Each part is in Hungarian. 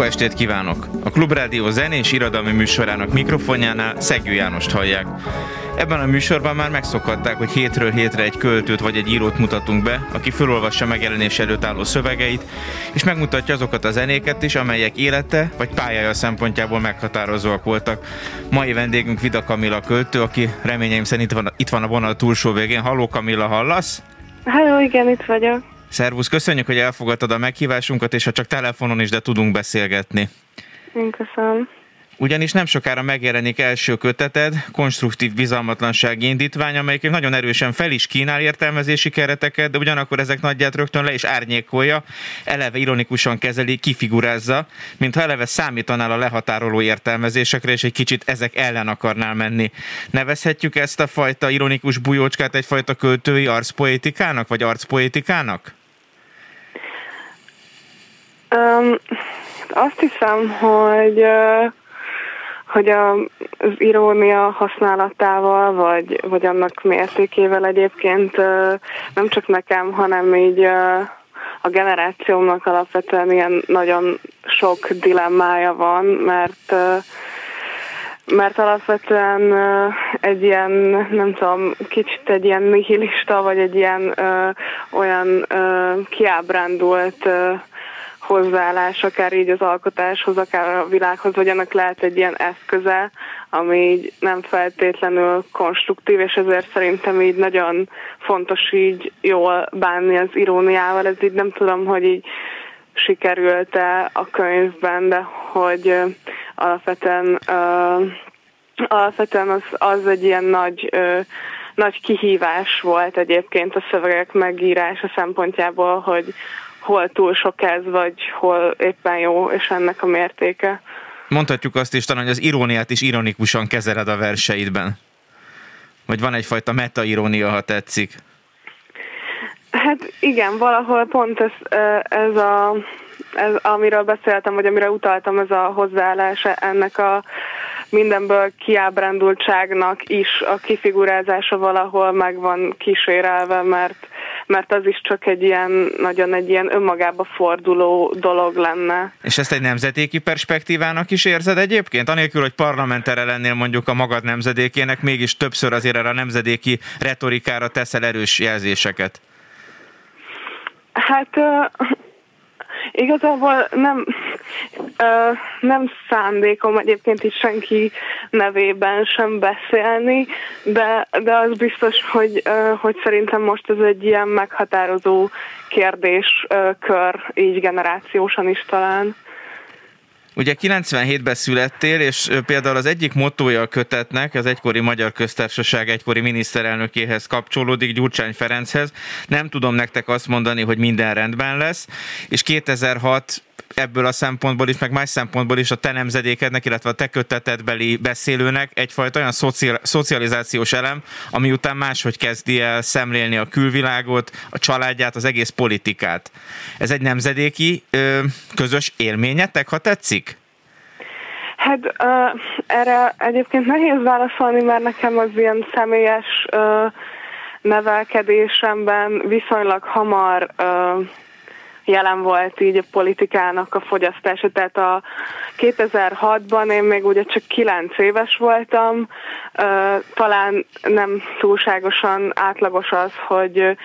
Jó estét kívánok! A Klubrádió zenés irodalmi műsorának mikrofonjánál Szegő Jánost hallják. Ebben a műsorban már megszokhatták, hogy hétről hétre egy költőt vagy egy írót mutatunk be, aki felolvassa megjelenés előtt álló szövegeit, és megmutatja azokat a zenéket is, amelyek élete vagy pályája szempontjából meghatározóak voltak. Mai vendégünk Vida Kamila költő, aki reményeim szerint itt van, itt van a vonal túlsó végén. Halló Kamila, hallasz? Halló, igen, itt vagyok. Szervusz, köszönjük, hogy elfogadtad a meghívásunkat, és ha csak telefonon is, de tudunk beszélgetni. Én köszönöm. Ugyanis nem sokára megjelenik első köteted, konstruktív bizalmatlansági indítvány, amelyik nagyon erősen fel is kínál értelmezési kereteket, de ugyanakkor ezek nagyját rögtön le is árnyékolja, eleve ironikusan kezeli, kifigurázza, mintha eleve számítanál a lehatároló értelmezésekre, és egy kicsit ezek ellen akarnál menni. Nevezhetjük ezt a fajta ironikus bujócskát egyfajta költői arcpoétikának, vagy arcpoétikának? Um, azt hiszem, hogy hogy a, az irónia használatával, vagy, vagy annak mértékével egyébként nem csak nekem, hanem így a generációmnak alapvetően ilyen nagyon sok dilemmája van, mert mert alapvetően egy ilyen, nem tudom, kicsit egy ilyen nihilista, vagy egy ilyen ö, olyan ö, kiábrándult ö, hozzáállás, akár így az alkotáshoz, akár a világhoz, vagy annak lehet egy ilyen eszköze, ami így nem feltétlenül konstruktív, és ezért szerintem így nagyon fontos így jól bánni az iróniával. Ez így nem tudom, hogy így sikerült-e a könyvben, de hogy alapvetően, alapvetően az, az egy ilyen nagy nagy kihívás volt egyébként a szövegek megírása szempontjából, hogy, hol túl sok ez, vagy hol éppen jó, és ennek a mértéke. Mondhatjuk azt is talán, hogy az iróniát is ironikusan kezeled a verseidben. Vagy van egyfajta meta-irónia, ha tetszik. Hát igen, valahol pont ez, ez a ez, amiről beszéltem, vagy amire utaltam, ez a hozzáállás ennek a mindenből kiábrándultságnak is a kifigurázása valahol meg van kísérelve, mert mert az is csak egy ilyen, nagyon egy ilyen önmagába forduló dolog lenne. És ezt egy nemzedéki perspektívának is érzed egyébként? Anélkül, hogy parlamentere lennél mondjuk a magad nemzedékének, mégis többször azért erre a nemzedéki retorikára teszel erős jelzéseket. Hát Igazából nem, nem szándékom egyébként is senki nevében sem beszélni, de, de az biztos, hogy, hogy szerintem most ez egy ilyen meghatározó kérdéskör, így generációsan is talán. Ugye 97-ben születtél, és például az egyik motója a kötetnek, az egykori Magyar Köztársaság egykori miniszterelnökéhez kapcsolódik, Gyurcsány Ferenchez. Nem tudom nektek azt mondani, hogy minden rendben lesz, és 2006 ebből a szempontból is, meg más szempontból is a te nemzedékednek, illetve a te kötetedbeli beszélőnek egyfajta olyan szocializációs elem, ami után máshogy kezdi el szemlélni a külvilágot, a családját, az egész politikát. Ez egy nemzedéki ö, közös élményetek, ha tetszik? Hát uh, erre egyébként nehéz válaszolni, mert nekem az ilyen személyes uh, nevelkedésemben viszonylag hamar uh, jelen volt így a politikának a fogyasztása. Tehát a 2006-ban én még ugye csak 9 éves voltam, talán nem túlságosan átlagos az, hogy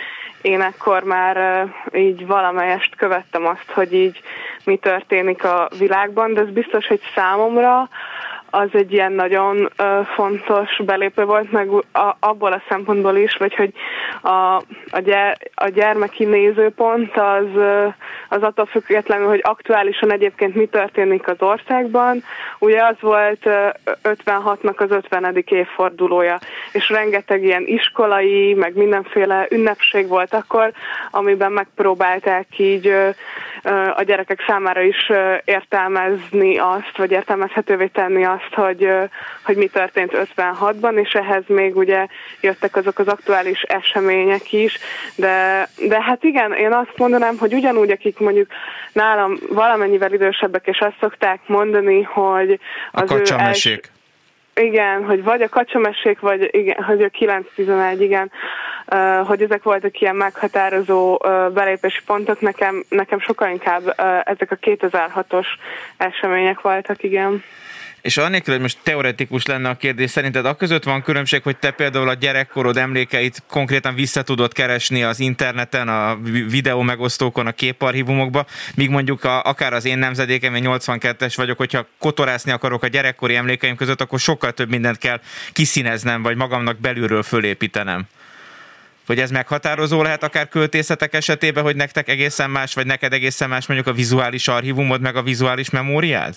én ekkor már így valamelyest követtem azt, hogy így mi történik a világban, de ez biztos, hogy számomra az egy ilyen nagyon fontos belépő volt, meg a, abból a szempontból is, vagy hogy a, a, gyere, a gyermeki nézőpont az, az attól függetlenül, hogy aktuálisan egyébként mi történik az országban. Ugye az volt uh, 56-nak az 50. évfordulója, és rengeteg ilyen iskolai, meg mindenféle ünnepség volt akkor, amiben megpróbálták így a gyerekek számára is értelmezni azt, vagy értelmezhetővé tenni azt, hogy, hogy mi történt 56-ban, és ehhez még ugye jöttek azok az aktuális események is, de, de hát igen, én azt mondanám, hogy ugyanúgy, akik mondjuk nálam valamennyivel idősebbek, és azt szokták mondani, hogy az a ő els, igen, hogy vagy a kacsamesék, vagy igen, hogy a 9-11, igen, uh, hogy ezek voltak ilyen meghatározó uh, belépési pontok, nekem, nekem sokkal inkább uh, ezek a 2006-os események voltak, igen. És annélkül, hogy most teoretikus lenne a kérdés, szerinted a között van különbség, hogy te például a gyerekkorod emlékeit konkrétan vissza tudod keresni az interneten, a videó megosztókon, a képarchívumokba, míg mondjuk a, akár az én nemzedékem, én 82-es vagyok, hogyha kotorászni akarok a gyerekkori emlékeim között, akkor sokkal több mindent kell kiszíneznem, vagy magamnak belülről fölépítenem. Vagy ez meghatározó lehet akár költészetek esetében, hogy nektek egészen más, vagy neked egészen más mondjuk a vizuális archívumod, meg a vizuális memóriád?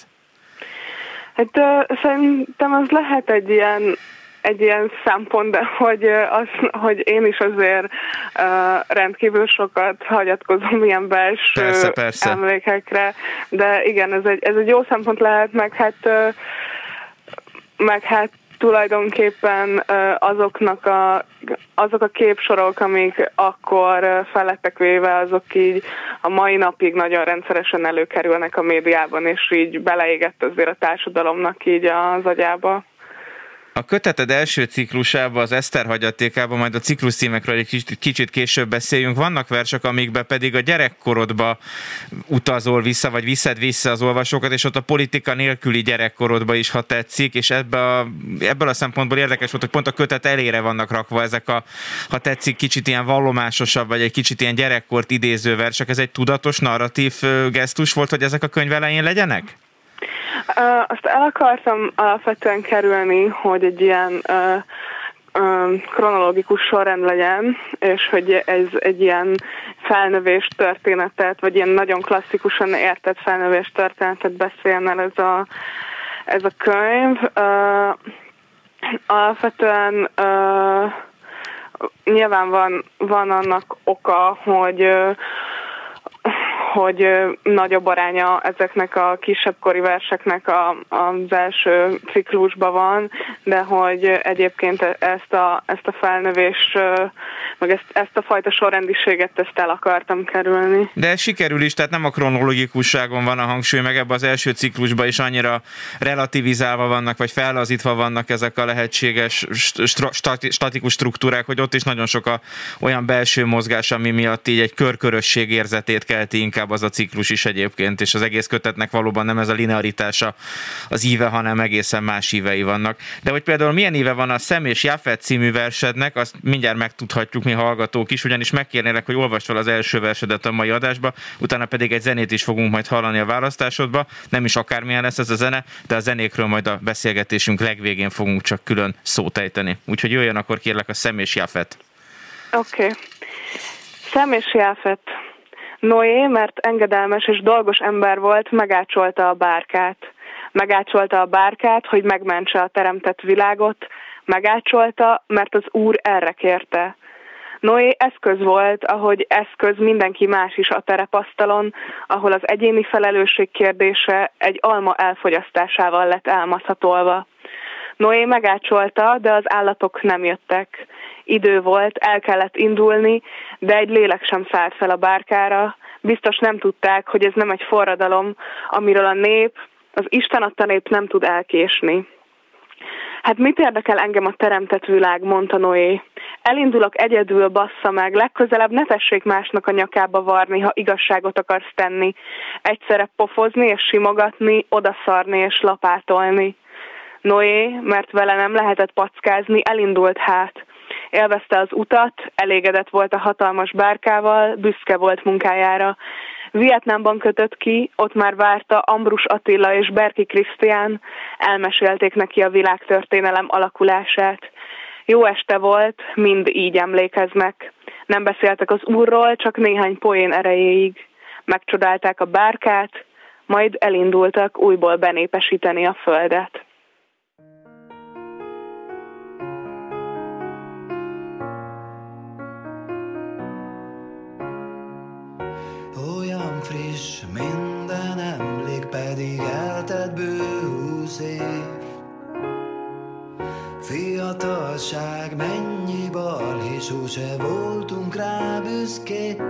Hát uh, szerintem az lehet egy ilyen egy ilyen szempont, de hogy, az, hogy én is azért uh, rendkívül sokat hagyatkozom ilyen belső persze, persze. emlékekre, de igen, ez egy, ez egy jó szempont lehet, meg hát uh, meg hát tulajdonképpen azoknak a, azok a képsorok, amik akkor felettek véve, azok így a mai napig nagyon rendszeresen előkerülnek a médiában, és így beleégett azért a társadalomnak így az agyába. A köteted első ciklusában, az Eszter hagyatékában, majd a ciklus címekről egy kicsit, kicsit később beszéljünk. Vannak versek, amikben pedig a gyerekkorodba utazol vissza, vagy viszed vissza az olvasókat, és ott a politika nélküli gyerekkorodba is, ha tetszik, és ebbe a, ebből a szempontból érdekes volt, hogy pont a kötet elére vannak rakva ezek a, ha tetszik, kicsit ilyen vallomásosabb, vagy egy kicsit ilyen gyerekkort idéző versek. Ez egy tudatos narratív gesztus volt, hogy ezek a könyv elején legyenek? Azt el akartam alapvetően kerülni, hogy egy ilyen kronológikus sorrend legyen, és hogy ez egy ilyen felnövés történetet, vagy ilyen nagyon klasszikusan értett felnövés történetet beszéljen el ez a, ez a könyv. Alapvetően nyilván van, van annak oka, hogy hogy nagyobb aránya ezeknek a kisebb kori verseknek a, az első ciklusban van, de hogy egyébként ezt a, ezt a felnövés, meg ezt, ezt a fajta sorrendiséget ezt el akartam kerülni. De sikerül is, tehát nem a kronológikusságon van a hangsúly, meg ebben az első ciklusban is annyira relativizálva vannak, vagy fellazítva vannak ezek a lehetséges statikus struktúrák, hogy ott is nagyon sok a, olyan belső mozgás, ami miatt így egy körkörösség érzetét kelti inkább az a ciklus is egyébként, és az egész kötetnek valóban nem ez a linearitása az íve, hanem egészen más ívei vannak. De hogy például milyen íve van a Szem és Jafet című versednek, azt mindjárt megtudhatjuk mi hallgatók is, ugyanis megkérnélek, hogy olvasd fel az első versedet a mai adásba, utána pedig egy zenét is fogunk majd hallani a választásodba. Nem is akármilyen lesz ez a zene, de a zenékről majd a beszélgetésünk legvégén fogunk csak külön szót ejteni. Úgyhogy jöjjön akkor kérlek a Szem és Jafet. Oké. Okay. Szem és Jafet. Noé, mert engedelmes és dolgos ember volt, megácsolta a bárkát. Megácsolta a bárkát, hogy megmentse a teremtett világot, megácsolta, mert az Úr erre kérte. Noé eszköz volt, ahogy eszköz mindenki más is a terepasztalon, ahol az egyéni felelősség kérdése egy alma elfogyasztásával lett elmaszatolva. Noé megácsolta, de az állatok nem jöttek. Idő volt, el kellett indulni, de egy lélek sem szállt fel a bárkára. Biztos nem tudták, hogy ez nem egy forradalom, amiről a nép, az Isten adta nép nem tud elkésni. Hát mit érdekel engem a teremtett világ, mondta Noé. Elindulok egyedül, bassza meg, legközelebb ne tessék másnak a nyakába varni, ha igazságot akarsz tenni. Egyszerre pofozni és simogatni, odaszarni és lapátolni. Noé, mert vele nem lehetett packázni, elindult hát. Élvezte az utat, elégedett volt a hatalmas bárkával, büszke volt munkájára. Vietnámban kötött ki, ott már várta Ambrus Attila és Berki Krisztián, elmesélték neki a világtörténelem alakulását. Jó este volt, mind így emlékeznek. Nem beszéltek az úrról, csak néhány poén erejéig. Megcsodálták a bárkát, majd elindultak újból benépesíteni a földet. Minden emlék pedig eltett bő húsz év. Fiatalság mennyi bal, és sose voltunk rá büszkék.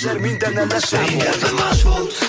Gezer minden ellenség Engedben más volt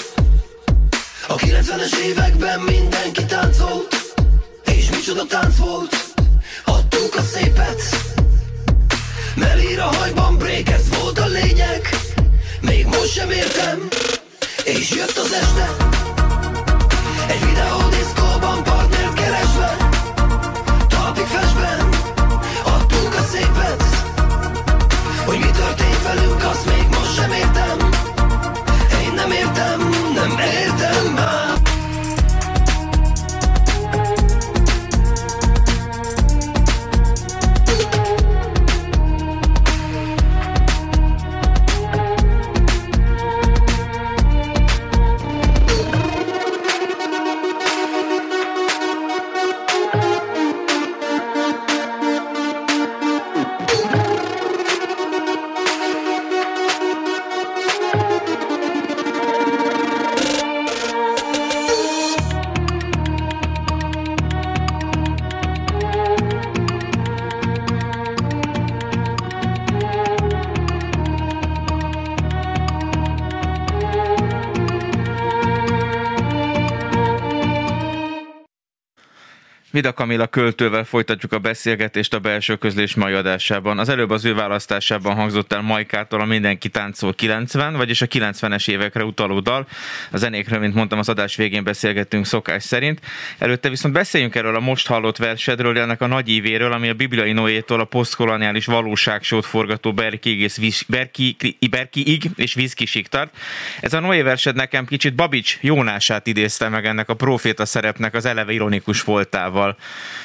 Vida Kamila költővel folytatjuk a beszélgetést a belső közlés mai adásában. Az előbb az ő választásában hangzott el Majkától a Mindenki táncol 90, vagyis a 90-es évekre utaló dal. A zenékről, mint mondtam, az adás végén beszélgettünk szokás szerint. Előtte viszont beszéljünk erről a most hallott versedről, ennek a nagy ívéről, ami a bibliai Noétól a posztkoloniális valóságsót forgató Berki, Berki, Berki Ig és Vizkisig tart. Ez a Noé versed nekem kicsit Babics Jónását idézte meg ennek a proféta szerepnek az eleve ironikus voltával.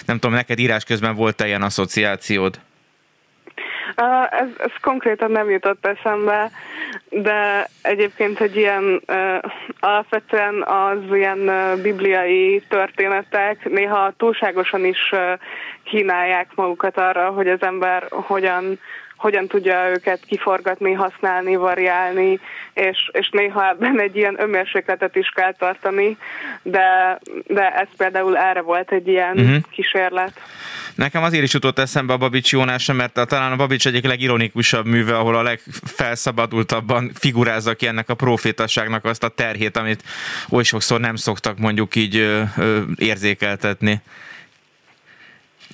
Nem tudom, neked írás közben volt-e ilyen asszociációd? Uh, ez, ez konkrétan nem jutott eszembe, de egyébként egy ilyen uh, alapvetően az ilyen uh, bibliai történetek néha túlságosan is uh, kínálják magukat arra, hogy az ember hogyan hogyan tudja őket kiforgatni, használni, variálni, és, és néha ebben egy ilyen önmérsékletet is kell tartani, de, de ez például erre volt egy ilyen uh-huh. kísérlet. Nekem azért is jutott eszembe a Babics Jónása, mert a, talán a Babics egyik legironikusabb műve, ahol a legfelszabadultabban figurázza ki ennek a profétaságnak azt a terhét, amit oly sokszor nem szoktak mondjuk így ö, ö, érzékeltetni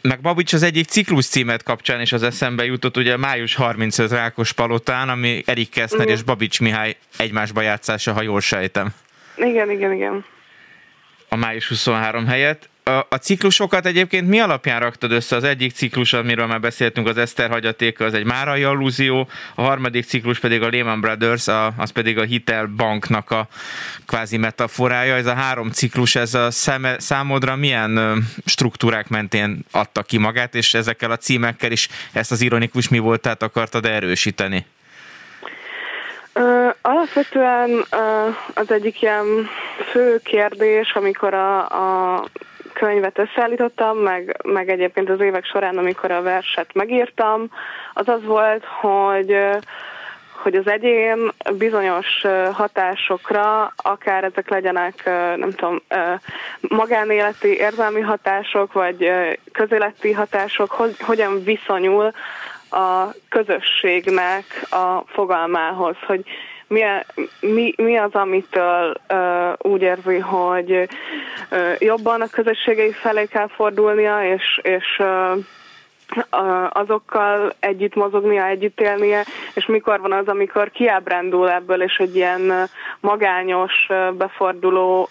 meg Babics az egyik ciklus címet kapcsán is az eszembe jutott, ugye május 35 Rákos Palotán, ami Erik Keszner igen. és Babics Mihály egymásba játszása, ha jól sejtem. Igen, igen, igen. A május 23 helyett a, a ciklusokat egyébként mi alapján raktad össze? Az egyik ciklus, amiről már beszéltünk, az Eszter hagyatéka, az egy márai allúzió, a harmadik ciklus pedig a Lehman Brothers, a, az pedig a hitelbanknak a kvázi metaforája. Ez a három ciklus, ez a szeme, számodra milyen struktúrák mentén adta ki magát, és ezekkel a címekkel is ezt az ironikus mi voltát akartad erősíteni? Uh, alapvetően uh, az egyik ilyen fő kérdés, amikor a, a könyvet összeállítottam, meg, meg egyébként az évek során, amikor a verset megírtam, az az volt, hogy hogy az egyén bizonyos hatásokra, akár ezek legyenek, nem tudom, magánéleti érzelmi hatások, vagy közéleti hatások, hogy, hogyan viszonyul a közösségnek a fogalmához, hogy mi, mi, mi az, amitől uh, úgy érzi, hogy uh, jobban a közösségei felé kell fordulnia, és, és uh, azokkal együtt mozognia, együtt élnie, és mikor van az, amikor kiábrándul ebből, és egy ilyen magányos, beforduló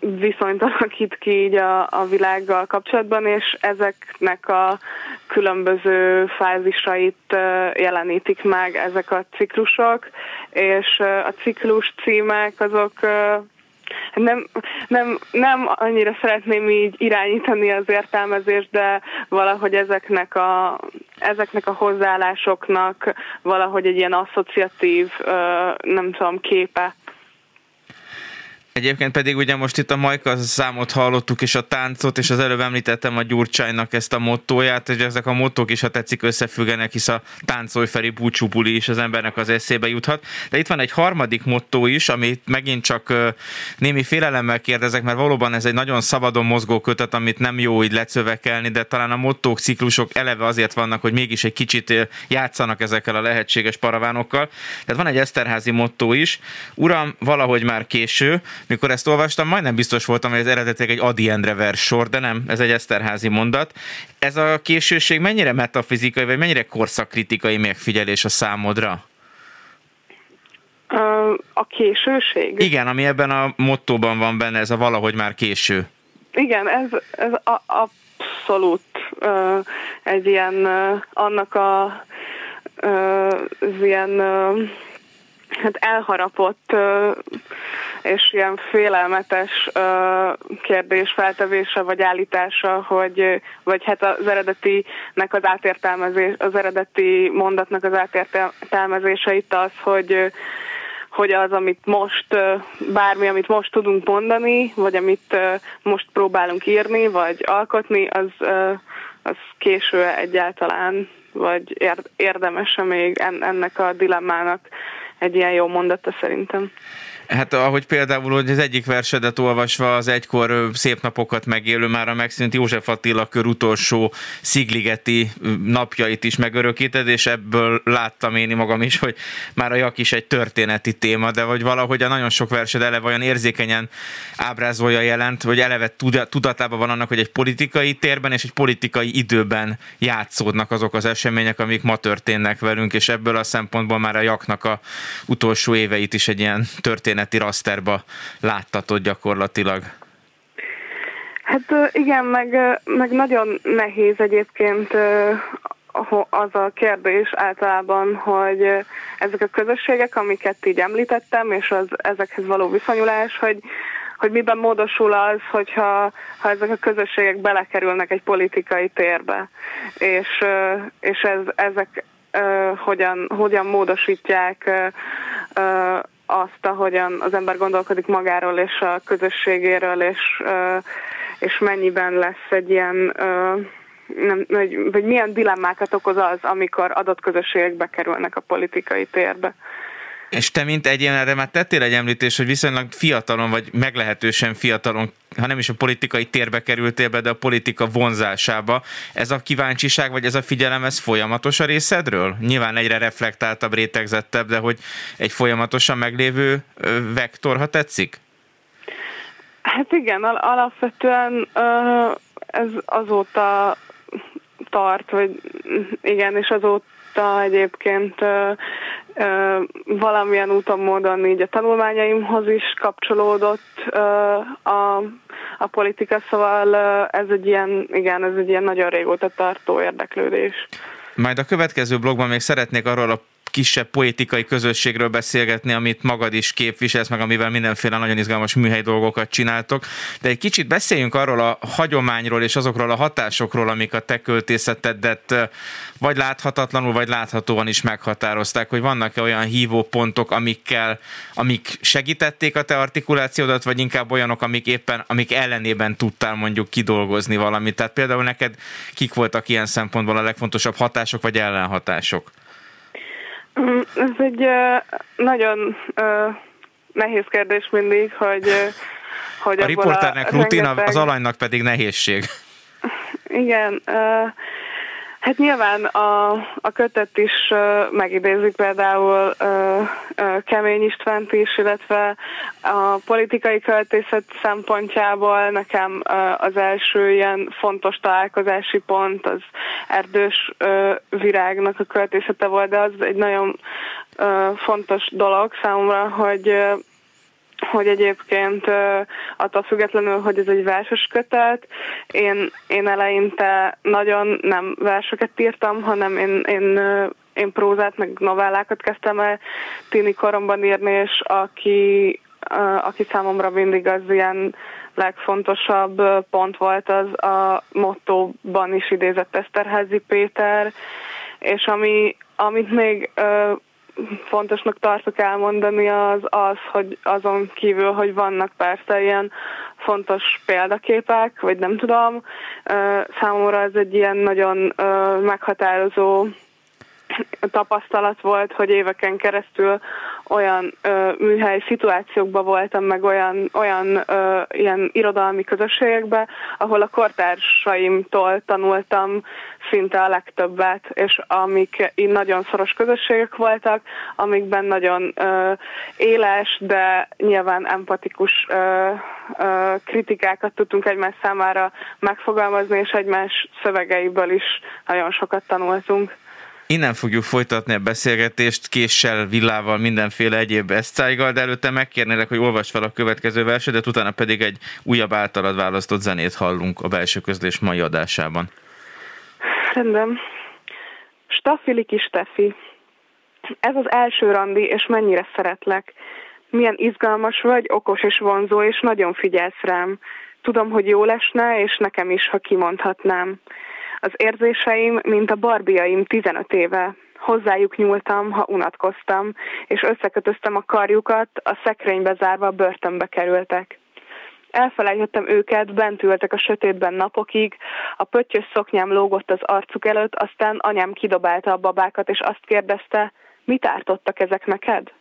viszonyt alakít ki így a, a világgal kapcsolatban, és ezeknek a különböző fázisait jelenítik meg ezek a ciklusok, és a ciklus címek azok nem, nem, nem annyira szeretném így irányítani az értelmezést, de valahogy ezeknek a, ezeknek a hozzáállásoknak valahogy egy ilyen asszociatív, nem tudom, képe Egyébként pedig ugye most itt a Majka számot hallottuk, és a táncot, és az előbb említettem a Gyurcsánynak ezt a mottóját, és ezek a mottók is, ha tetszik, összefüggenek, hisz a táncolj felé búcsúbuli is az embernek az eszébe juthat. De itt van egy harmadik mottó is, amit megint csak némi félelemmel kérdezek, mert valóban ez egy nagyon szabadon mozgó kötet, amit nem jó így lecövekelni, de talán a mottók, ciklusok eleve azért vannak, hogy mégis egy kicsit játszanak ezekkel a lehetséges paravánokkal. Tehát van egy Eszterházi mottó is, uram, valahogy már késő, mikor ezt olvastam, majdnem biztos voltam, hogy ez eredetileg egy Adi Endre vers sor, de nem, ez egy Eszterházi mondat. Ez a későség mennyire metafizikai, vagy mennyire korszakkritikai megfigyelés a számodra? A későség? Igen, ami ebben a mottóban van benne, ez a valahogy már késő. Igen, ez, ez a, abszolút uh, egy ilyen, uh, annak a uh, az ilyen uh, hát elharapott és ilyen félelmetes kérdés feltevése vagy állítása, hogy, vagy hát az eredetinek az átértelmezés, az eredeti mondatnak az átértelmezése itt az, hogy hogy az, amit most, bármi, amit most tudunk mondani, vagy amit most próbálunk írni, vagy alkotni, az, az késő egyáltalán, vagy érdemes még ennek a dilemmának egy ilyen jó mondata szerintem. Hát ahogy például hogy az egyik versedet olvasva az egykor szép napokat megélő már a megszűnt József Attila kör utolsó szigligeti napjait is megörökíted, és ebből láttam én magam is, hogy már a jak is egy történeti téma, de vagy valahogy a nagyon sok versed eleve olyan érzékenyen ábrázolja jelent, vagy eleve tudatában van annak, hogy egy politikai térben és egy politikai időben játszódnak azok az események, amik ma történnek velünk, és ebből a szempontból már a jaknak a utolsó éveit is egy ilyen történet történeti rasterba láttatod gyakorlatilag. Hát igen, meg, meg nagyon nehéz egyébként az a kérdés általában, hogy ezek a közösségek, amiket így említettem, és az ezekhez való viszonyulás, hogy, hogy miben módosul az, hogyha ha ezek a közösségek belekerülnek egy politikai térbe, és, és ez, ezek hogyan, hogyan módosítják azt, ahogyan az ember gondolkodik magáról és a közösségéről, és, és mennyiben lesz egy ilyen nem, vagy, vagy milyen dilemmákat okoz az, amikor adott közösségek bekerülnek a politikai térbe. És te, mint egyén, erre már tettél egy említés, hogy viszonylag fiatalon, vagy meglehetősen fiatalon, ha nem is a politikai térbe kerültél be, de a politika vonzásába. Ez a kíváncsiság, vagy ez a figyelem, ez folyamatos a részedről? Nyilván egyre reflektáltabb, rétegzettebb, de hogy egy folyamatosan meglévő vektor, ha tetszik? Hát igen, alapvetően ez azóta tart, vagy igen, és azóta egyébként valamilyen úton, módon így a tanulmányaimhoz is kapcsolódott a, a politika, szóval ez egy ilyen, igen, ez egy ilyen nagyon régóta tartó érdeklődés. Majd a következő blogban még szeretnék arról a kisebb poétikai közösségről beszélgetni, amit magad is képviselsz, meg amivel mindenféle nagyon izgalmas műhely dolgokat csináltok. De egy kicsit beszéljünk arról a hagyományról és azokról a hatásokról, amik a te költészetedet vagy láthatatlanul, vagy láthatóan is meghatározták, hogy vannak-e olyan hívó pontok, amikkel, amik segítették a te artikulációdat, vagy inkább olyanok, amik éppen, amik ellenében tudtál mondjuk kidolgozni valamit. Tehát például neked kik voltak ilyen szempontból a legfontosabb hatások, vagy ellenhatások? Mm, ez egy uh, nagyon uh, nehéz kérdés mindig, hogy, uh, hogy a riporternek a rutin, rengeteg... az alanynak pedig nehézség. Igen, Hát nyilván a, a kötet is uh, megidézik például uh, uh, Kemény Istvánt is, illetve a politikai költészet szempontjából nekem uh, az első ilyen fontos találkozási pont az Erdős uh, Virágnak a költészete volt, de az egy nagyon uh, fontos dolog számomra, hogy uh, hogy egyébként attól függetlenül, hogy ez egy verses kötet, én, én eleinte nagyon nem verseket írtam, hanem én, én, én prózát, meg novellákat kezdtem el tini koromban írni, és aki, aki számomra mindig az ilyen legfontosabb pont volt, az a mottóban is idézett Eszterházi Péter, és ami, amit még fontosnak tartok elmondani az az, hogy azon kívül, hogy vannak persze ilyen fontos példaképek, vagy nem tudom, számomra ez egy ilyen nagyon meghatározó tapasztalat volt, hogy éveken keresztül olyan ö, műhely szituációkban voltam, meg olyan, olyan ö, ilyen irodalmi közösségekben, ahol a kortársaimtól tanultam szinte a legtöbbet, és amik így nagyon szoros közösségek voltak, amikben nagyon ö, éles, de nyilván empatikus ö, ö, kritikákat tudtunk egymás számára megfogalmazni, és egymás szövegeiből is nagyon sokat tanultunk. Innen fogjuk folytatni a beszélgetést késsel, villával, mindenféle egyéb eszcáiggal, de előtte megkérnélek, hogy olvasd fel a következő versetet, utána pedig egy újabb általad választott zenét hallunk a belső közlés mai adásában. Rendben. Staffili kis Steffi. Ez az első randi, és mennyire szeretlek. Milyen izgalmas vagy, okos és vonzó, és nagyon figyelsz rám. Tudom, hogy jó lesne, és nekem is, ha kimondhatnám. Az érzéseim, mint a barbiaim 15 éve. Hozzájuk nyúltam, ha unatkoztam, és összekötöztem a karjukat, a szekrénybe zárva börtönbe kerültek. Elfelejtettem őket, bent ültek a sötétben napokig, a pöttyös szoknyám lógott az arcuk előtt, aztán anyám kidobálta a babákat, és azt kérdezte, mit ártottak ezek neked?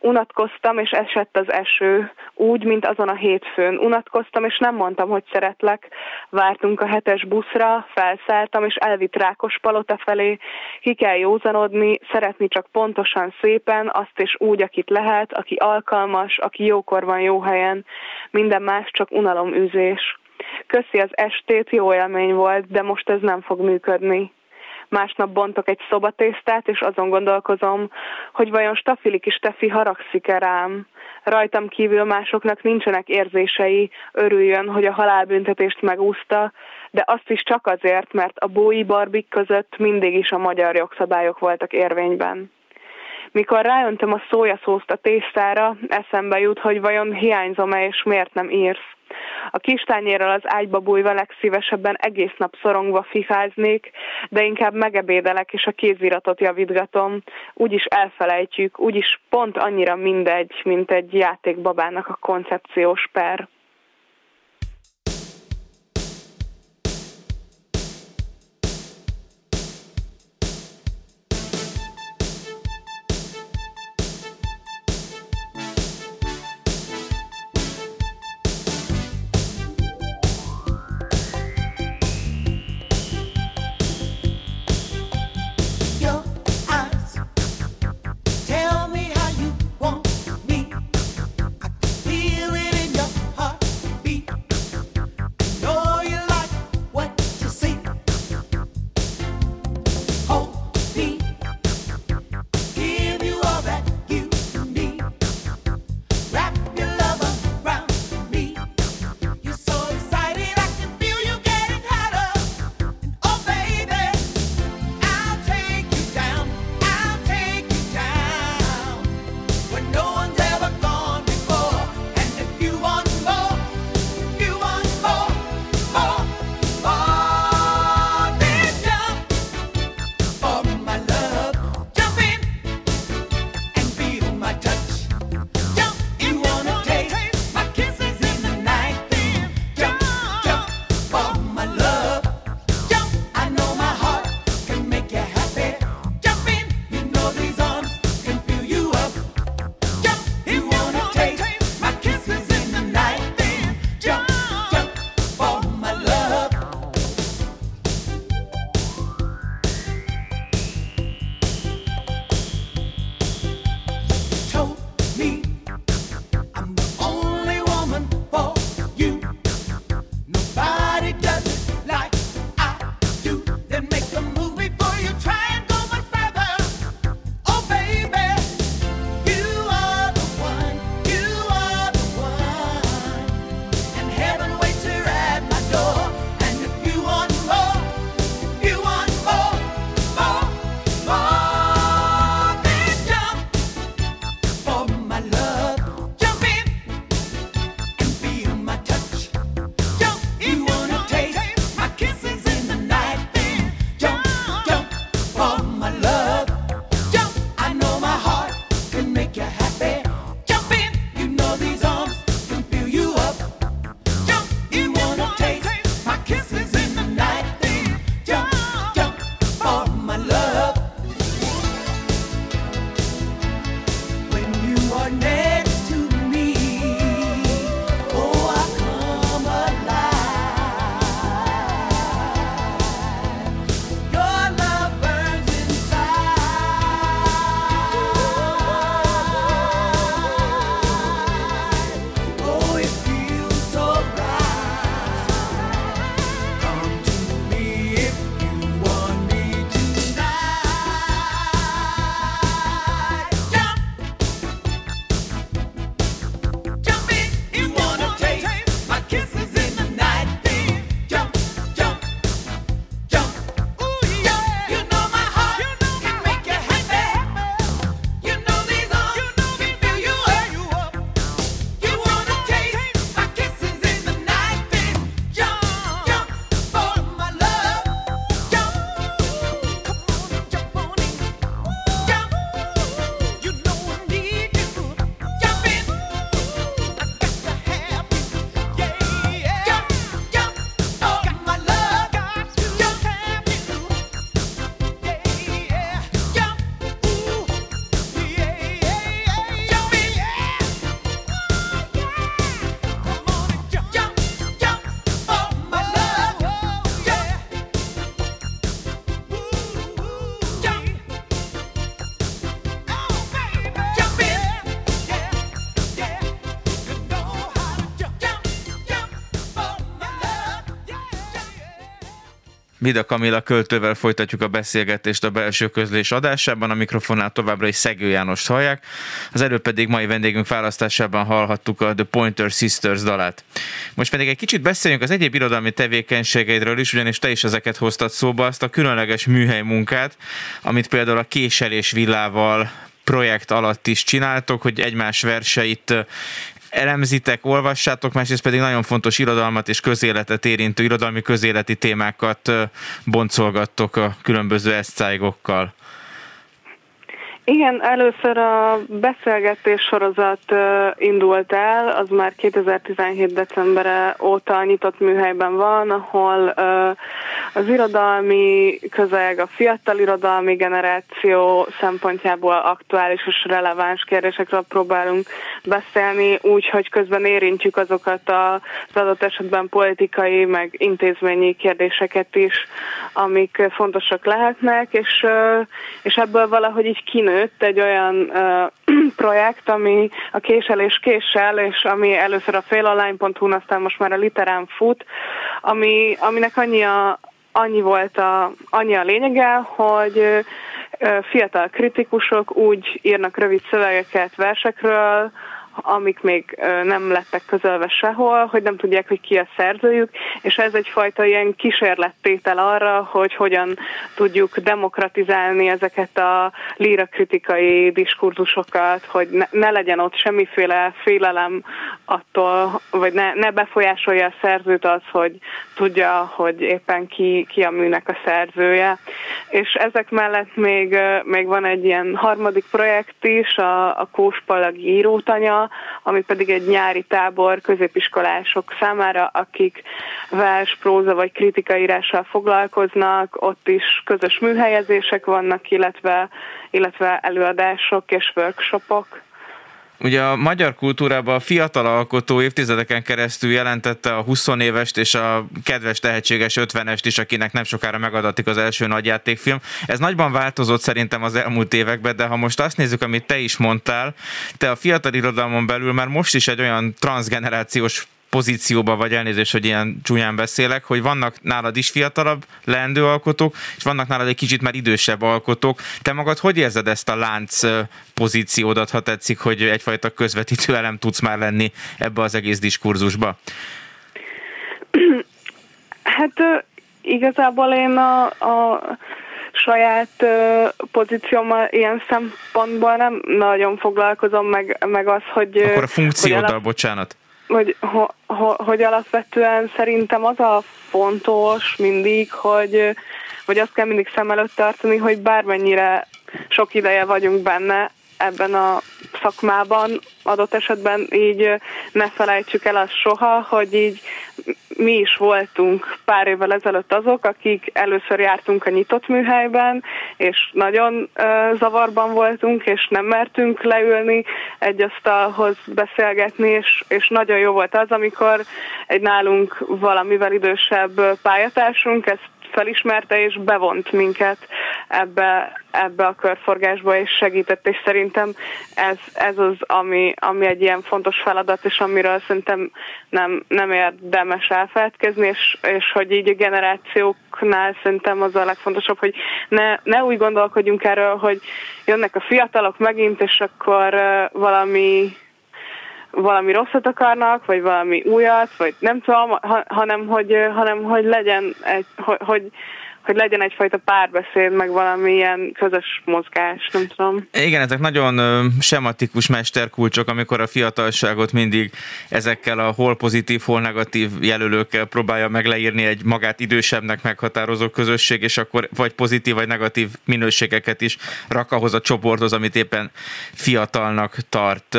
Unatkoztam, és esett az eső, úgy, mint azon a hétfőn. Unatkoztam, és nem mondtam, hogy szeretlek. Vártunk a hetes buszra, felszálltam, és elvitt Rákos palota felé. Ki kell józanodni, szeretni csak pontosan szépen, azt és úgy, akit lehet, aki alkalmas, aki jókor van jó helyen. Minden más csak unaloműzés. Köszi az estét, jó élmény volt, de most ez nem fog működni másnap bontok egy szobatésztát, és azon gondolkozom, hogy vajon Stafilik is Tefi haragszik-e rám. Rajtam kívül másoknak nincsenek érzései, örüljön, hogy a halálbüntetést megúszta, de azt is csak azért, mert a bói barbik között mindig is a magyar jogszabályok voltak érvényben. Mikor ráöntöm a szójaszószt a tésztára, eszembe jut, hogy vajon hiányzom-e és miért nem írsz. A kis tányérral az ágyba bújva legszívesebben egész nap szorongva fifáznék, de inkább megebédelek és a kéziratot javítgatom. Úgyis elfelejtjük, úgyis pont annyira mindegy, mint egy játékbabának a koncepciós per. Vida Kamila költővel folytatjuk a beszélgetést a belső közlés adásában, a mikrofonál továbbra is Szegő János hallják, az előbb pedig mai vendégünk választásában hallhattuk a The Pointer Sisters dalát. Most pedig egy kicsit beszéljünk az egyéb irodalmi tevékenységeidről is, ugyanis te is ezeket hoztad szóba, azt a különleges műhely munkát, amit például a késelés villával projekt alatt is csináltok, hogy egymás verseit elemzitek, olvassátok, másrészt pedig nagyon fontos irodalmat és közéletet érintő irodalmi közéleti témákat boncolgattok a különböző eszcájgokkal. Igen, először a beszélgetés sorozat indult el, az már 2017. decembere óta nyitott műhelyben van, ahol az irodalmi közeg, a fiatal irodalmi generáció szempontjából aktuális és releváns kérdésekről próbálunk beszélni, úgyhogy közben érintjük azokat az adott esetben politikai, meg intézményi kérdéseket is, amik fontosak lehetnek, és, és ebből valahogy így kinő nőtt egy olyan uh, projekt, ami a késelés késsel, és ami először a félalign.hu-n, aztán most már a literán fut, ami, aminek annyi, a, annyi volt a, annyi a lényege, hogy uh, fiatal kritikusok úgy írnak rövid szövegeket versekről, amik még nem lettek közölve sehol, hogy nem tudják, hogy ki a szerzőjük, és ez egyfajta ilyen kísérlettétel arra, hogy hogyan tudjuk demokratizálni ezeket a lírakritikai diskurzusokat, hogy ne, ne legyen ott semmiféle félelem attól, vagy ne, ne befolyásolja a szerzőt az, hogy tudja, hogy éppen ki, ki a műnek a szerzője. És ezek mellett még, még van egy ilyen harmadik projekt is, a, a Kóspalagi írótanya, ami pedig egy nyári tábor középiskolások számára, akik vers, próza vagy kritikaírással foglalkoznak, ott is közös műhelyezések vannak, illetve, illetve előadások és workshopok. Ugye a magyar kultúrában a fiatal alkotó évtizedeken keresztül jelentette a 20 évest és a kedves tehetséges 50-est is, akinek nem sokára megadatik az első nagyjátékfilm. Ez nagyban változott szerintem az elmúlt években, de ha most azt nézzük, amit te is mondtál, te a fiatal irodalmon belül már most is egy olyan transgenerációs pozícióba, vagy elnézést, hogy ilyen csúnyán beszélek, hogy vannak nálad is fiatalabb leendő alkotók, és vannak nálad egy kicsit már idősebb alkotók. Te magad hogy érzed ezt a lánc pozíciódat, ha tetszik, hogy egyfajta közvetítő elem tudsz már lenni ebbe az egész diskurzusba? Hát igazából én a, a saját uh, pozíciómmal ilyen szempontból nem nagyon foglalkozom, meg, meg az, hogy... Akkor a funkcióddal, hogy bocsánat hogy, ho, ho, hogy alapvetően szerintem az a fontos mindig, hogy, hogy azt kell mindig szem előtt tartani, hogy bármennyire sok ideje vagyunk benne ebben a szakmában, adott esetben így ne felejtsük el azt soha, hogy így mi is voltunk pár évvel ezelőtt azok, akik először jártunk a nyitott műhelyben, és nagyon zavarban voltunk, és nem mertünk leülni egy asztalhoz beszélgetni, és, és nagyon jó volt az, amikor egy nálunk valamivel idősebb pályatársunk ezt felismerte és bevont minket ebbe, ebbe a körforgásba, és segített, és szerintem ez, ez az, ami, ami egy ilyen fontos feladat, és amiről szerintem nem, nem érdemes elfeledkezni, és, és hogy így a generációknál szerintem az a legfontosabb, hogy ne, ne úgy gondolkodjunk erről, hogy jönnek a fiatalok megint, és akkor valami valami rosszat akarnak, vagy valami újat, vagy nem tudom, hanem hogy, hanem hogy legyen egy, hogy, hogy hogy legyen egyfajta párbeszéd, meg valamilyen közös mozgás, nem tudom. Igen, ezek nagyon sematikus mesterkulcsok, amikor a fiatalságot mindig ezekkel a hol pozitív, hol negatív jelölőkkel próbálja meg leírni egy magát idősebbnek meghatározó közösség, és akkor vagy pozitív, vagy negatív minőségeket is rak ahhoz a csoporthoz, amit éppen fiatalnak tart.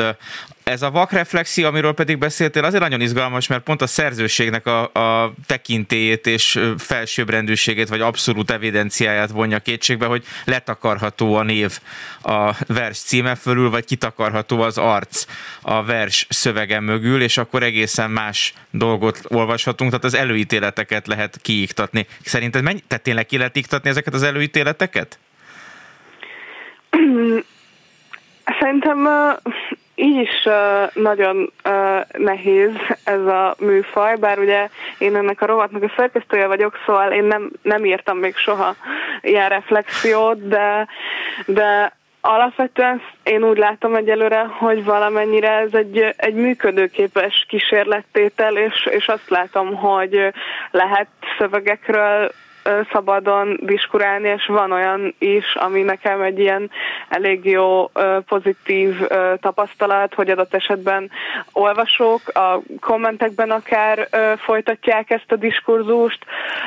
Ez a vakreflexió, amiről pedig beszéltél, azért nagyon izgalmas, mert pont a szerzőségnek a, a tekintélyét és felsőbbrendűségét, vagy abszolút evidenciáját vonja kétségbe, hogy letakarható a név a vers címe fölül, vagy kitakarható az arc a vers szövege mögül, és akkor egészen más dolgot olvashatunk, tehát az előítéleteket lehet kiiktatni. Szerinted mennyi, tehát tényleg ki lehet iktatni ezeket az előítéleteket? Szerintem így is uh, nagyon uh, nehéz ez a műfaj, bár ugye én ennek a rovatnak a szerkesztője vagyok, szóval én nem, nem írtam még soha ilyen reflexiót, de, de alapvetően én úgy látom egyelőre, hogy valamennyire ez egy, egy működőképes kísérlettétel, és, és azt látom, hogy lehet szövegekről szabadon diskurálni, és van olyan is, ami nekem egy ilyen elég jó pozitív tapasztalat, hogy adott esetben olvasók a kommentekben akár folytatják ezt a diskurzust,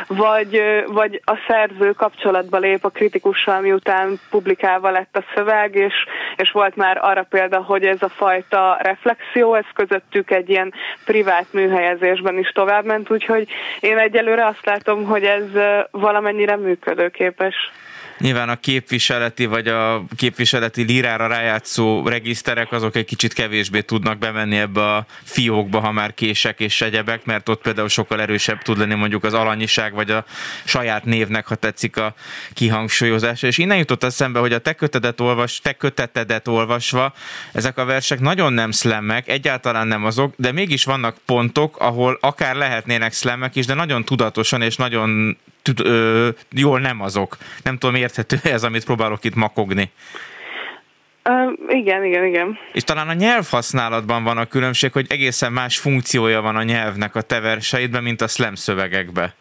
vagy, vagy a szerző kapcsolatba lép a kritikussal, miután publikálva lett a szöveg, és, és volt már arra példa, hogy ez a fajta reflexió, ez közöttük egy ilyen privát műhelyezésben is továbbment, úgyhogy én egyelőre azt látom, hogy ez valamennyire működőképes. Nyilván a képviseleti vagy a képviseleti lírára rájátszó regiszterek azok egy kicsit kevésbé tudnak bemenni ebbe a fiókba, ha már kések és egyebek, mert ott például sokkal erősebb tud lenni mondjuk az alanyiság, vagy a saját névnek, ha tetszik a kihangsúlyozása. És innen jutott eszembe, hogy a te kötetet, olvas, te kötetedet olvasva, ezek a versek nagyon nem szlemmek, egyáltalán nem azok, de mégis vannak pontok, ahol akár lehetnének szlemmek is, de nagyon tudatosan és nagyon tud, ö, jól nem azok. Nem tudom, érthető ez, amit próbálok itt makogni. Uh, igen, igen, igen. És talán a nyelvhasználatban van a különbség, hogy egészen más funkciója van a nyelvnek a te verseidben, mint a slam szövegekbe.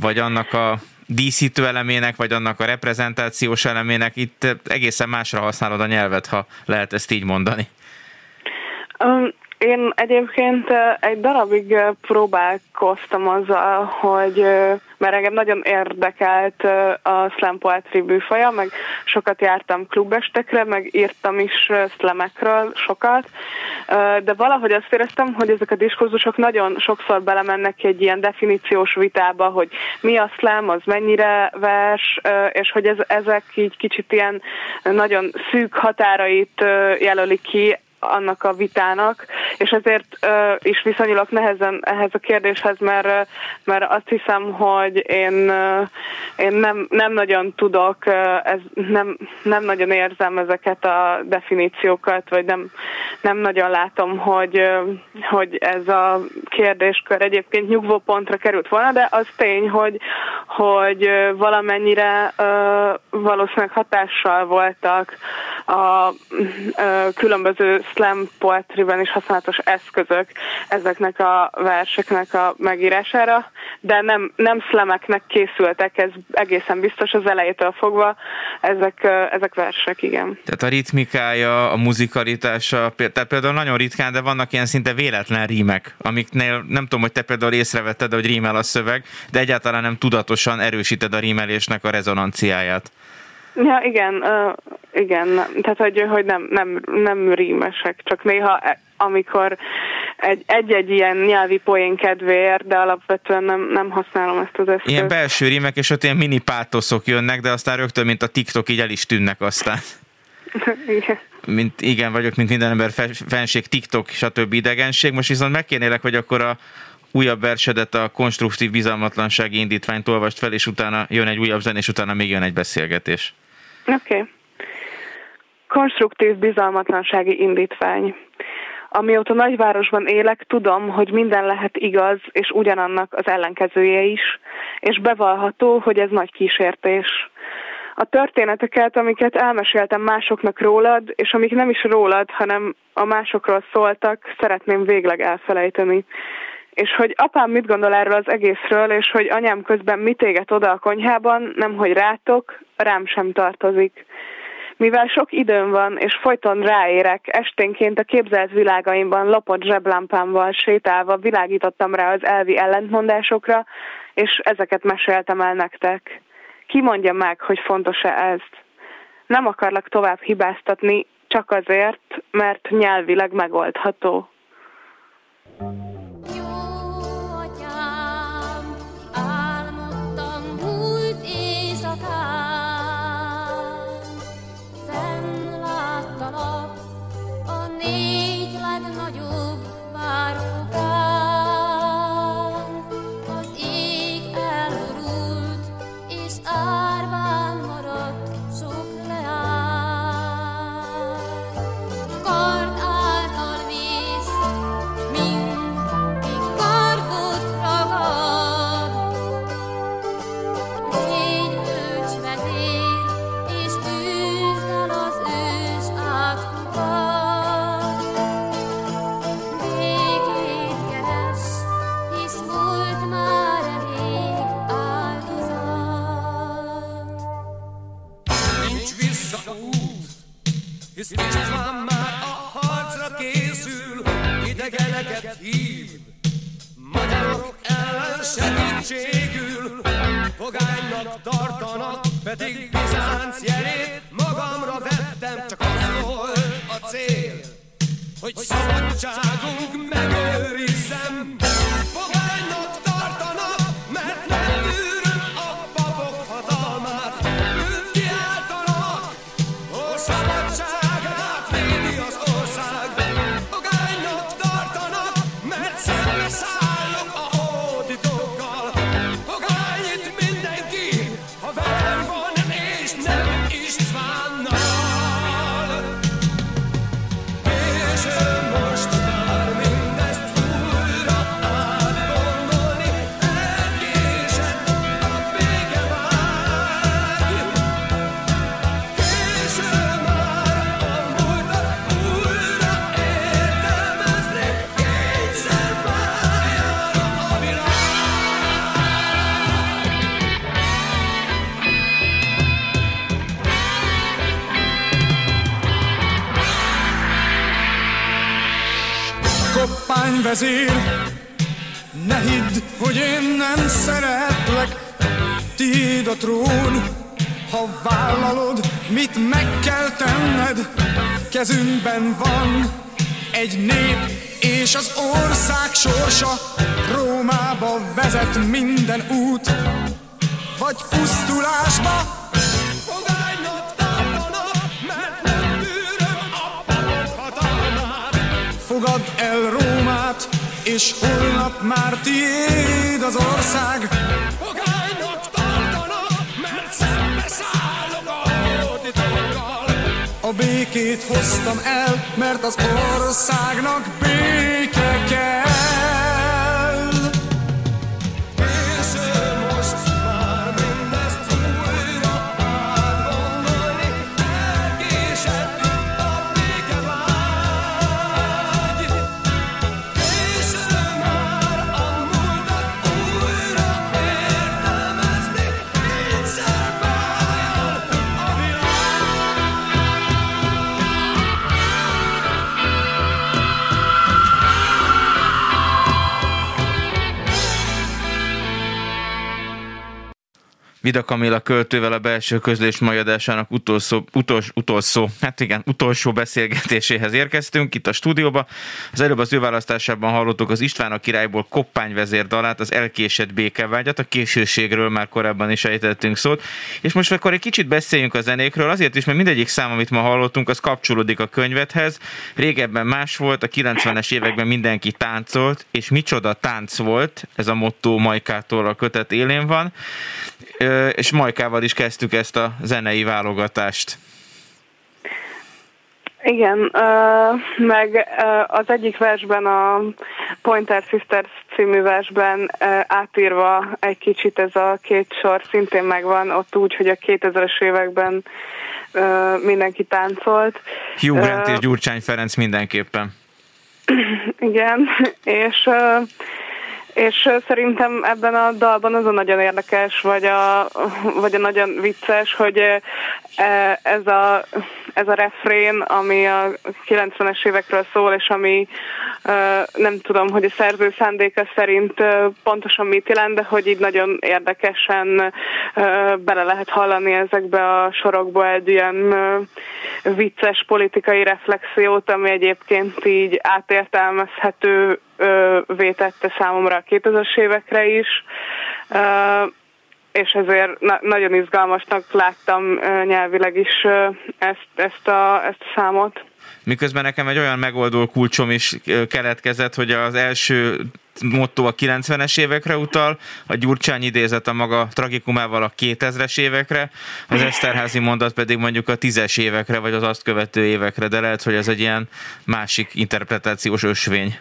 Vagy annak a díszítő elemének, vagy annak a reprezentációs elemének, itt egészen másra használod a nyelvet, ha lehet ezt így mondani. Um, én egyébként egy darabig próbálkoztam azzal, hogy mert engem nagyon érdekelt a slam poetry bűfaja, meg sokat jártam klubestekre, meg írtam is slamekről sokat, de valahogy azt éreztem, hogy ezek a diskurzusok nagyon sokszor belemennek egy ilyen definíciós vitába, hogy mi a slam, az mennyire vers, és hogy ez, ezek így kicsit ilyen nagyon szűk határait jelölik ki annak a vitának, és ezért uh, is viszonyulok nehezen ehhez a kérdéshez, mert, mert azt hiszem, hogy én, uh, én nem, nem nagyon tudok, uh, ez, nem, nem nagyon érzem ezeket a definíciókat, vagy nem, nem nagyon látom, hogy, uh, hogy ez a kérdéskör egyébként nyugvó pontra került volna, de az tény, hogy, hogy valamennyire uh, valószínűleg hatással voltak a uh, különböző slam poetryben is használatos eszközök ezeknek a verseknek a megírására, de nem, nem slameknek készültek, ez egészen biztos az elejétől fogva, ezek, ezek versek, igen. Tehát a ritmikája, a muzikalitása, tehát például nagyon ritkán, de vannak ilyen szinte véletlen rímek, amiknél nem tudom, hogy te például észrevetted, hogy rímel a szöveg, de egyáltalán nem tudatosan erősíted a rímelésnek a rezonanciáját. Ja, igen, uh, igen, tehát hogy, hogy nem, nem, nem rímesek, csak néha e, amikor egy, egy-egy ilyen nyelvi poén kedvéért, de alapvetően nem, nem használom ezt az eszközt. Ilyen belső rímek, és ott ilyen mini pátoszok jönnek, de aztán rögtön, mint a TikTok, így el is tűnnek aztán. igen. Mint, igen, vagyok, mint minden ember fenség, TikTok, stb. idegenség. Most viszont megkérnélek, hogy akkor a újabb versedet, a konstruktív bizalmatlansági indítványt olvast fel, és utána jön egy újabb zen, és utána még jön egy beszélgetés. Oké. Okay. Konstruktív bizalmatlansági indítvány. Amióta nagyvárosban élek, tudom, hogy minden lehet igaz, és ugyanannak az ellenkezője is, és bevallható, hogy ez nagy kísértés. A történeteket, amiket elmeséltem másoknak rólad, és amik nem is rólad, hanem a másokról szóltak, szeretném végleg elfelejteni és hogy apám mit gondol erről az egészről, és hogy anyám közben mit éget oda a konyhában, nem hogy rátok, rám sem tartozik. Mivel sok időm van, és folyton ráérek, esténként a képzelt világaimban lopott zseblámpámmal sétálva világítottam rá az elvi ellentmondásokra, és ezeket meséltem el nektek. Ki mondja meg, hogy fontos-e ezt? Nem akarlak tovább hibáztatni, csak azért, mert nyelvileg megoldható. idegeneket vállalod, mit meg kell tenned, kezünkben van egy nép és az ország sorsa, Rómába vezet minden út, vagy pusztulásba. Fogadd el Rómát, és holnap már tiéd az ország. A békét hoztam el, mert az országnak béke Vida Kamila költővel a belső közlés mai adásának utolsó, utols, utolsó, hát igen, utolsó beszélgetéséhez érkeztünk itt a stúdióba. Az előbb az ő választásában hallottuk az István a királyból koppányvezér dalát, az elkésett békevágyat, a későségről már korábban is ejtettünk szót. És most akkor egy kicsit beszéljünk a zenékről, azért is, mert mindegyik szám, amit ma hallottunk, az kapcsolódik a könyvethez. Régebben más volt, a 90-es években mindenki táncolt, és micsoda tánc volt, ez a motto Majkától a kötet élén van és Majkával is kezdtük ezt a zenei válogatást. Igen, meg az egyik versben, a Pointer Sisters című versben átírva egy kicsit ez a két sor szintén megvan, ott úgy, hogy a 2000-es években mindenki táncolt. Hugh Grant Ö, és Gyurcsány Ferenc mindenképpen. Igen, és és szerintem ebben a dalban az a nagyon érdekes, vagy a, vagy a nagyon vicces, hogy e, ez a, ez a refrén, ami a 90-es évekről szól, és ami nem tudom, hogy a szerző szándéka szerint pontosan mit jelent, de hogy így nagyon érdekesen bele lehet hallani ezekbe a sorokba egy ilyen vicces politikai reflexiót, ami egyébként így átértelmezhető vétette számomra a 2000-es évekre is, és ezért na- nagyon izgalmasnak láttam nyelvileg is ezt, ezt, a, ezt a számot. Miközben nekem egy olyan megoldó kulcsom is keletkezett, hogy az első motto a 90-es évekre utal, a Gyurcsány idézet a maga tragikumával a 2000-es évekre, az Eszterházi mondat pedig mondjuk a 10-es évekre, vagy az azt követő évekre, de lehet, hogy ez egy ilyen másik interpretációs ösvény.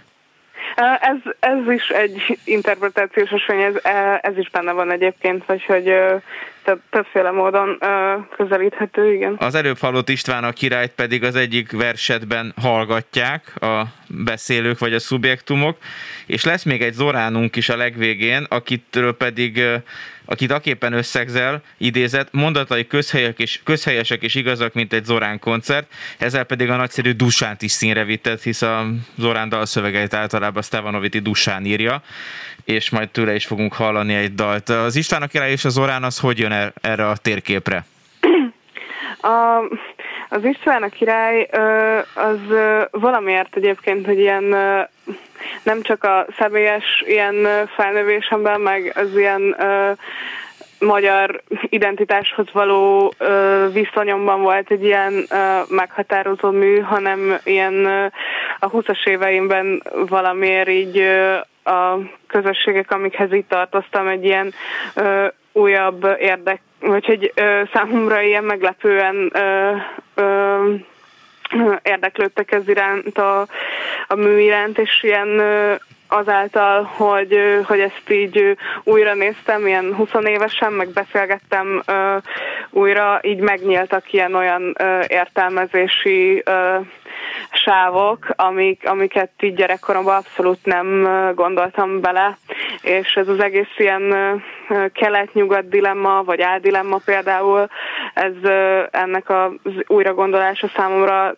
Ez, ez is egy interpretációs ösvény, ez, ez is benne van egyébként, vagy hogy több, többféle módon ö, közelíthető, igen. Az előbb hallott István a királyt pedig az egyik versetben hallgatják a beszélők vagy a szubjektumok, és lesz még egy Zoránunk is a legvégén, akitől pedig akit aképpen összegzel, idézett, mondatai közhelyek és, közhelyesek és igazak, mint egy Zorán koncert, ezzel pedig a nagyszerű Dussánt is színre vitett, hisz a Zorán dalszövegeit általában Stevanoviti Dussán írja, és majd tőle is fogunk hallani egy dalt. Az István a király és a Zorán az hogy jön er- erre a térképre? A, az István a király az valamiért egyébként, hogy ilyen nem csak a személyes ilyen felnövésemben, meg az ilyen magyar identitáshoz való viszonyomban volt egy ilyen ö, meghatározó mű, hanem ilyen a 20-as éveimben valamiért így a közösségek, amikhez itt tartoztam, egy ilyen ö, újabb érdek, vagy hogy ö, számomra ilyen meglepően ö, ö, érdeklődtek ez iránt, a, a mű iránt, és ilyen azáltal, hogy, hogy ezt így újra néztem, ilyen 20 évesen, meg beszélgettem újra, így megnyíltak ilyen olyan értelmezési sávok, amik, amiket így gyerekkoromban abszolút nem gondoltam bele, és ez az egész ilyen kelet-nyugat dilemma, vagy áldilemma például, ez ennek az újra gondolása számomra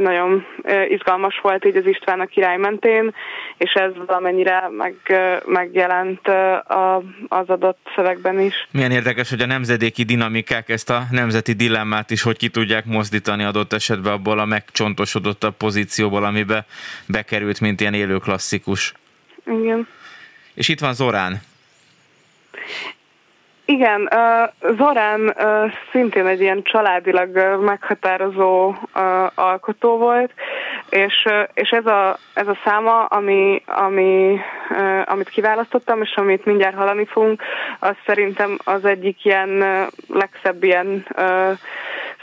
nagyon izgalmas volt így az István a király mentén, és ez valamennyire meg, megjelent az adott szövegben is. Milyen érdekes, hogy a nemzedéki dinamikák ezt a nemzeti dilemmát is hogy ki tudják mozdítani adott esetben abból a megcsontosodottabb pozícióból, amibe bekerült, mint ilyen élő klasszikus. Igen. És itt van Zorán. Igen, uh, Zorán uh, szintén egy ilyen családilag uh, meghatározó alkotó volt, és, és ez, a, ez a száma, ami, ami, amit kiválasztottam, és amit mindjárt hallani fogunk, az szerintem az egyik ilyen legszebb ilyen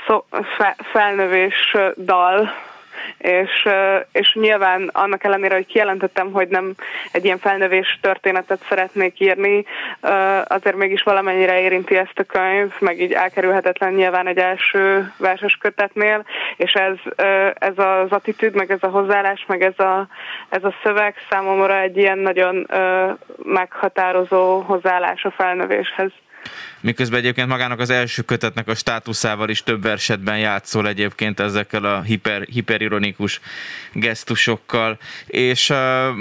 szó, fe, felnövés dal, és, és nyilván annak ellenére, hogy kijelentettem, hogy nem egy ilyen felnövés történetet szeretnék írni, azért mégis valamennyire érinti ezt a könyv, meg így elkerülhetetlen nyilván egy első verses kötetnél, és ez, ez az attitűd, meg ez a hozzáállás, meg ez a, ez a szöveg számomra egy ilyen nagyon meghatározó hozzáállás a felnövéshez. Miközben egyébként magának az első kötetnek a státuszával is több versetben játszol egyébként ezekkel a hiper, hiperironikus gesztusokkal. És uh,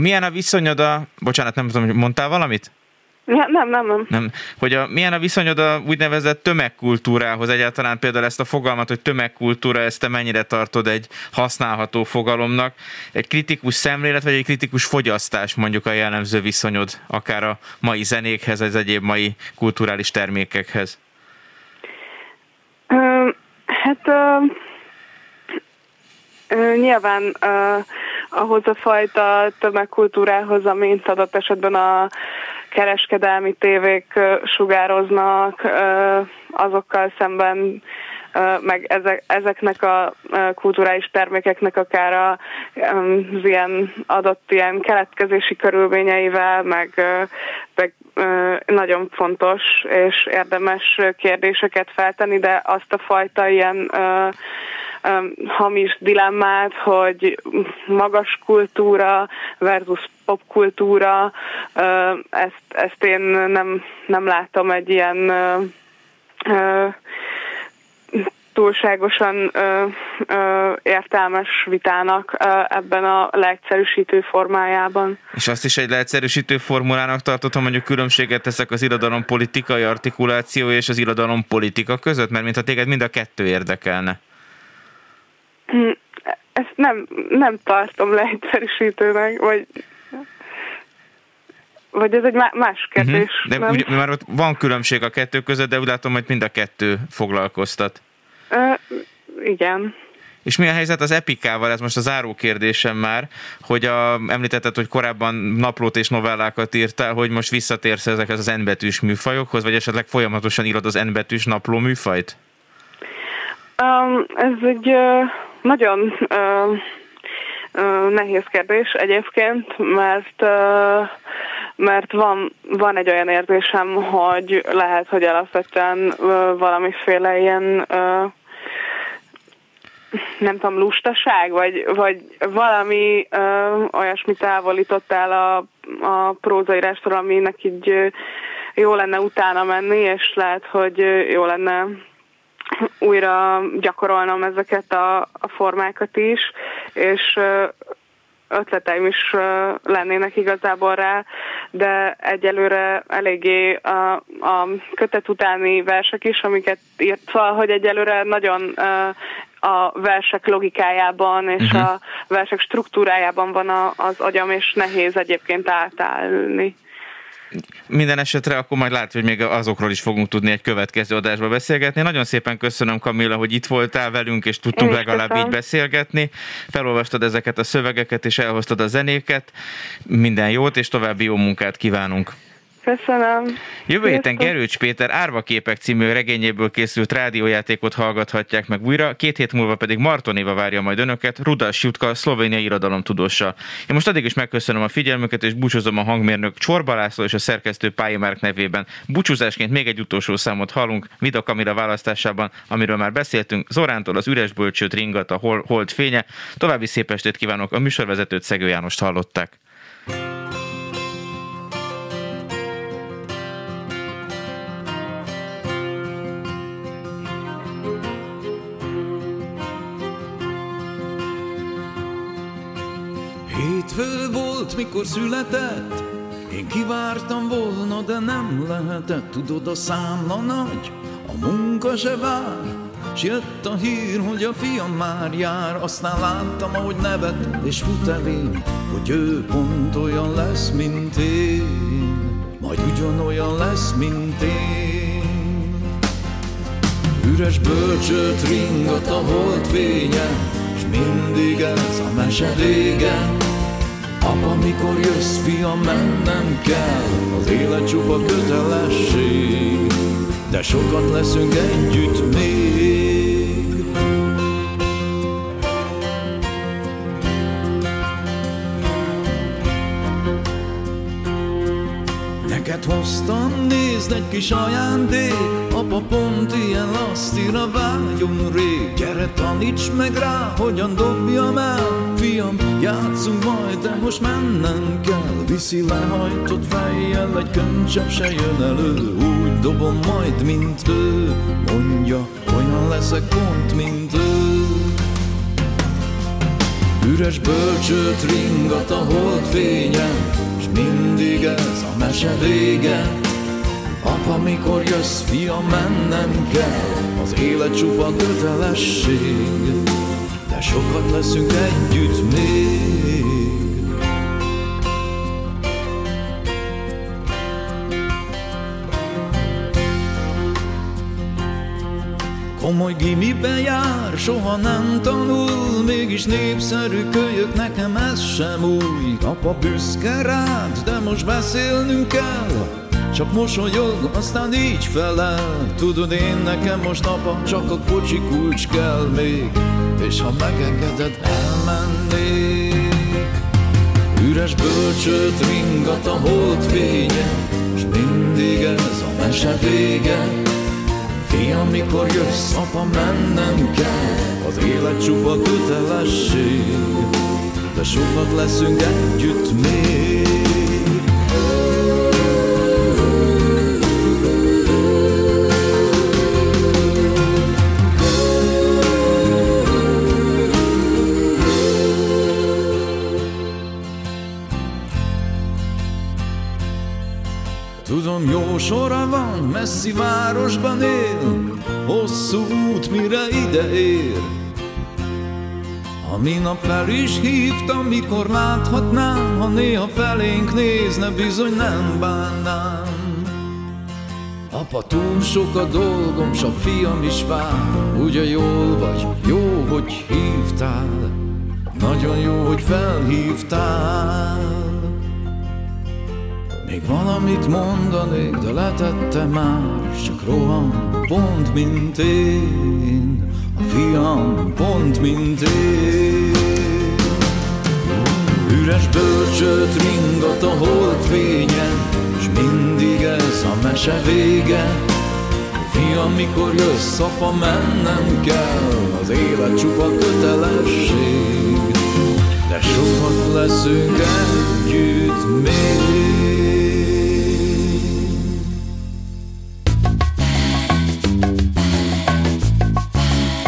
milyen a viszonyod a... Bocsánat, nem tudom, mondtál valamit? Nem, nem, nem. Nem. Hogy a, milyen a viszonyod a úgynevezett tömegkultúrához egyáltalán például ezt a fogalmat, hogy tömegkultúra, ezt te mennyire tartod egy használható fogalomnak? Egy kritikus szemlélet, vagy egy kritikus fogyasztás mondjuk a jellemző viszonyod, akár a mai zenékhez, az egyéb mai kulturális termékekhez? Ö, hát ö, ö, nyilván ahhoz a fajta tömegkultúrához, amit adott esetben a kereskedelmi tévék sugároznak, azokkal szemben meg ezek, ezeknek a kulturális termékeknek akár a, az ilyen adott ilyen keletkezési körülményeivel, meg, meg nagyon fontos és érdemes kérdéseket feltenni, de azt a fajta ilyen hamis dilemmát, hogy magas kultúra versus popkultúra, ezt, ezt én nem, nem látom egy ilyen túlságosan ö, ö, értelmes vitának ö, ebben a leegyszerűsítő formájában. És azt is egy leegyszerűsítő formulának tartott, ha mondjuk különbséget teszek az irodalom politikai artikuláció és az irodalom politika között, mert mintha téged mind a kettő érdekelne. Hm, Ezt nem, nem tartom leegyszerűsítőnek, vagy vagy ez egy má- más kérdés. Mhm. De nem? úgy, már ott van különbség a kettő között, de úgy látom, hogy mind a kettő foglalkoztat. Ö, igen. És mi a helyzet az epikával? Ez most a záró kérdésem már, hogy a, említetted, hogy korábban naplót és novellákat írtál, hogy most visszatérsz ezekhez az N-betűs műfajokhoz, vagy esetleg folyamatosan írod az N-betűs napló műfajt? Um, ez egy ö, nagyon ö, ö, nehéz kérdés egyébként, mert ö, mert van, van egy olyan érzésem, hogy lehet, hogy alapvetően ö, valamiféle ilyen ö, nem tudom, lustaság, vagy, vagy valami ö, olyasmi távolított el a, a prózaírásról, aminek így ö, jó lenne utána menni, és lehet, hogy ö, jó lenne újra gyakorolnom ezeket a, a formákat is, és ötleteim is lennének igazából rá, de egyelőre eléggé a, a kötet utáni versek is, amiket írt, szóval, hogy egyelőre nagyon a versek logikájában és Mhm. a versek struktúrájában van a, az agyam, és nehéz egyébként átállni. Minden esetre akkor majd látja, hogy még azokról is fogunk tudni egy következő adásba beszélgetni. Nagyon szépen köszönöm, Kamilla, hogy itt voltál velünk, és tudtunk Én legalább köszönöm. így beszélgetni. Felolvastad ezeket a szövegeket, és elhoztad a zenéket. Minden jót, és további jó munkát kívánunk. Köszönöm. Jövő héten. Gerőcs Péter Árva képek című regényéből készült rádiójátékot hallgathatják meg újra, két hét múlva pedig Marton Éva várja majd önöket, Rudas Jutka, szlovénia irodalomtudóssal. Én most addig is megköszönöm a figyelmüket, és búcsúzom a hangmérnök Csorba László és a szerkesztő Pályi Márk nevében. Búcsúzásként még egy utolsó számot hallunk Vida Kamila választásában, amiről már beszéltünk, Zorántól az üres bölcsőt ringat a hol- hold fénye. További szép estét kívánok, a műsorvezetőt Szegő Jánost hallották. Volt, mikor született, én kivártam volna, de nem lehetett. Tudod, a számla nagy, a munka se vár, s jött a hír, hogy a fiam már jár. Aztán láttam, ahogy nevet és fut elém, hogy ő pont olyan lesz, mint én, majd ugyanolyan lesz, mint én. Üres bölcsőt ringat a hold fénye, S mindig ez a mese vége. Apa, mikor jössz, fiam, mennem kell, az élet csupa kötelesség, de sokat leszünk együtt még. Neked hoztam, nézd egy kis ajándék. Apa pont ilyen lasztira vágyom rég. Gyere taníts meg rá, hogyan dobjam el Fiam, játszunk majd, de most mennem kell. Viszi lehajtott fejjel, egy könycsepp se jön elő. Úgy dobom majd, mint ő. Mondja, olyan leszek pont, mint ő. Üres bölcsőt ringat a hold fénye, S mindig ez a mese vége. Apa, mikor jössz, fiam, mennem kell, Az élet csupa kötelesség, De sokat leszünk együtt még. Komoly gimibe jár, soha nem tanul, mégis népszerű kölyök, nekem ez sem új. Apa büszke rád, de most beszélnünk kell, csak mosolyog, aztán így felel. Tudod, én nekem most apa, csak a kocsi kulcs kell még, és ha megengeded, elmennék. Üres bölcsőt ringat a hold fénye, s mindig ez a mese vége. Fiam, mikor jössz, apa, mennem kell, az élet csupa kötelesség, de sokat leszünk együtt még. Messzi városban él, hosszú út, mire ide ér. A minap fel is hívtam, mikor láthatnám, ha néha felénk nézne, bizony nem bánnám. Apa, túl sok a dolgom, s a fiam is vár, ugye jól vagy, jó, hogy hívtál, nagyon jó, hogy felhívtál. Még valamit mondanék, de letette már, és csak rohan, pont mint én, a fiam, pont mint én. Üres bölcsőt ringat a hold hold fénye, és mindig ez a mese vége. Fiam, mikor jössz, apa, mennem kell, az élet csupa kötelesség. De sokat leszünk együtt még.